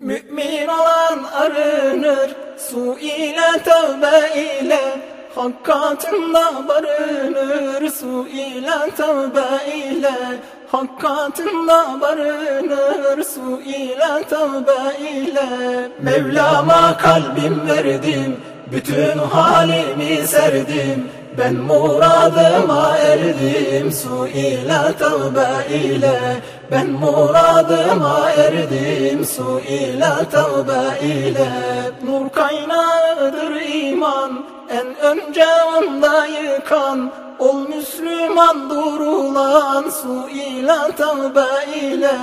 Mümin olan arınır su ile tövbe ile Hak katında barınır. Su ile tövbe ile Hak katında barınır. Su ile tövbe ile. Mevlama kalbim verdim bütün halimi serdim ben muradıma erdim su ile tövbe ile. Ben muradıma erdim su ile tövbe ile. Nur kaynağıdır iman en önce onda yıkan. Ol Müslüman durulan su ile tövbe ile.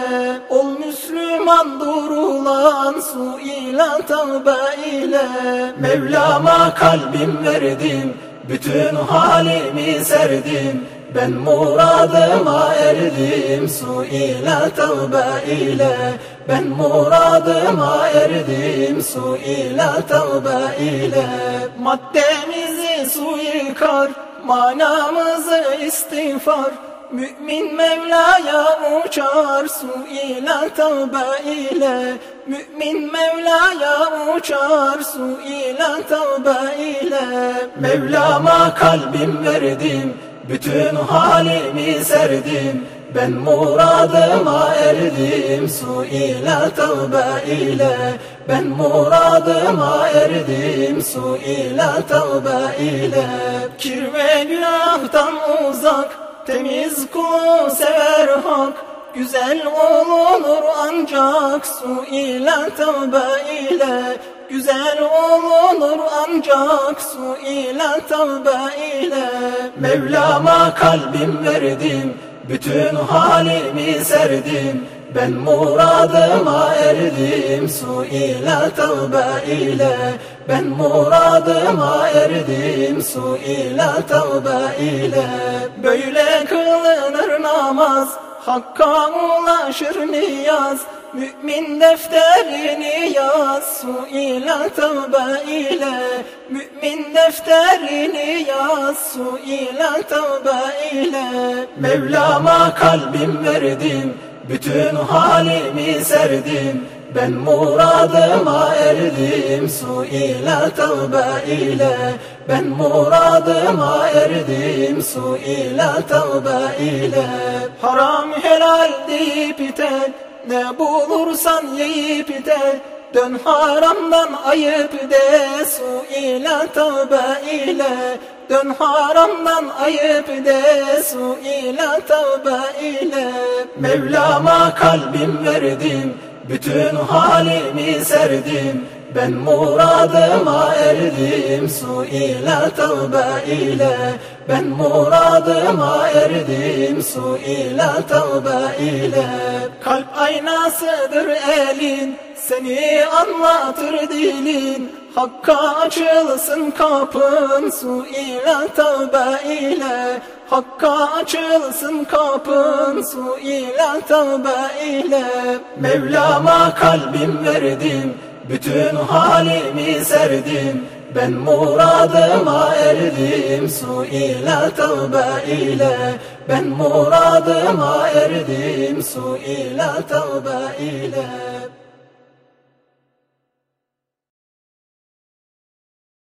Ol Müslüman durulan su ile tövbe ile. Mevlama kalbim verdim bütün halimi serdim ben muradıma erdim. Su ile tövbe ile Ben muradıma erdim. Su ile tövbe ile. Maddemizi su yıkar manamızı istiğfar Mümin Mevla'ya uçar su ile tövbe ile. Mümin Mevla'ya uçar su ile tövbe ile. Mevlama kalbim verdim bütün halimi serdim. Ben muradıma erdim su ile tövbe ile. Ben muradıma erdim su ile tövbe ile. Kir ve günahtan uzak temiz kulu sever hak Güzel olunur ancak su ile tövbe ile. Güzel olunur ancak su ile tövbe ile. Mevlama kalbim verdim bütün halimi serdim. Ben muradıma erdim su ile tövbe ile. Ben muradıma erdim su ile tövbe ile Böyle kılınır namaz Hakka ulaşır niyaz. Mümin defterini yaz Su ile tövbe ile. Mümin defterini yaz Su ile tövbe ile. Mevlama kalbim verdim bütün halimi serdim ben muradıma erdim su ile tövbe ile. Ben muradıma erdim su ile tövbe ile. Haram helal deyip iter ne bulursan yiyip iter Dön haramdan ayıp de su ile tövbe ile. Dön haramdan ayıp de su ile tövbe ile. Mevlama kalbim verdim bütün halimi serdim ben muradıma erdim. Su ile tövbe ile Ben muradıma erdim. Su ile tövbe ile. Kalp aynasıdır elin seni anlatır dilin. Hakka açılsın kapın su ile tövbe ile. Hakka açılsın kapın su ile tövbe ile. Mevlama kalbim verdim bütün halimi serdim. Ben muradıma erdim su ile tövbe ile. Ben muradıma erdim su ile tövbe ile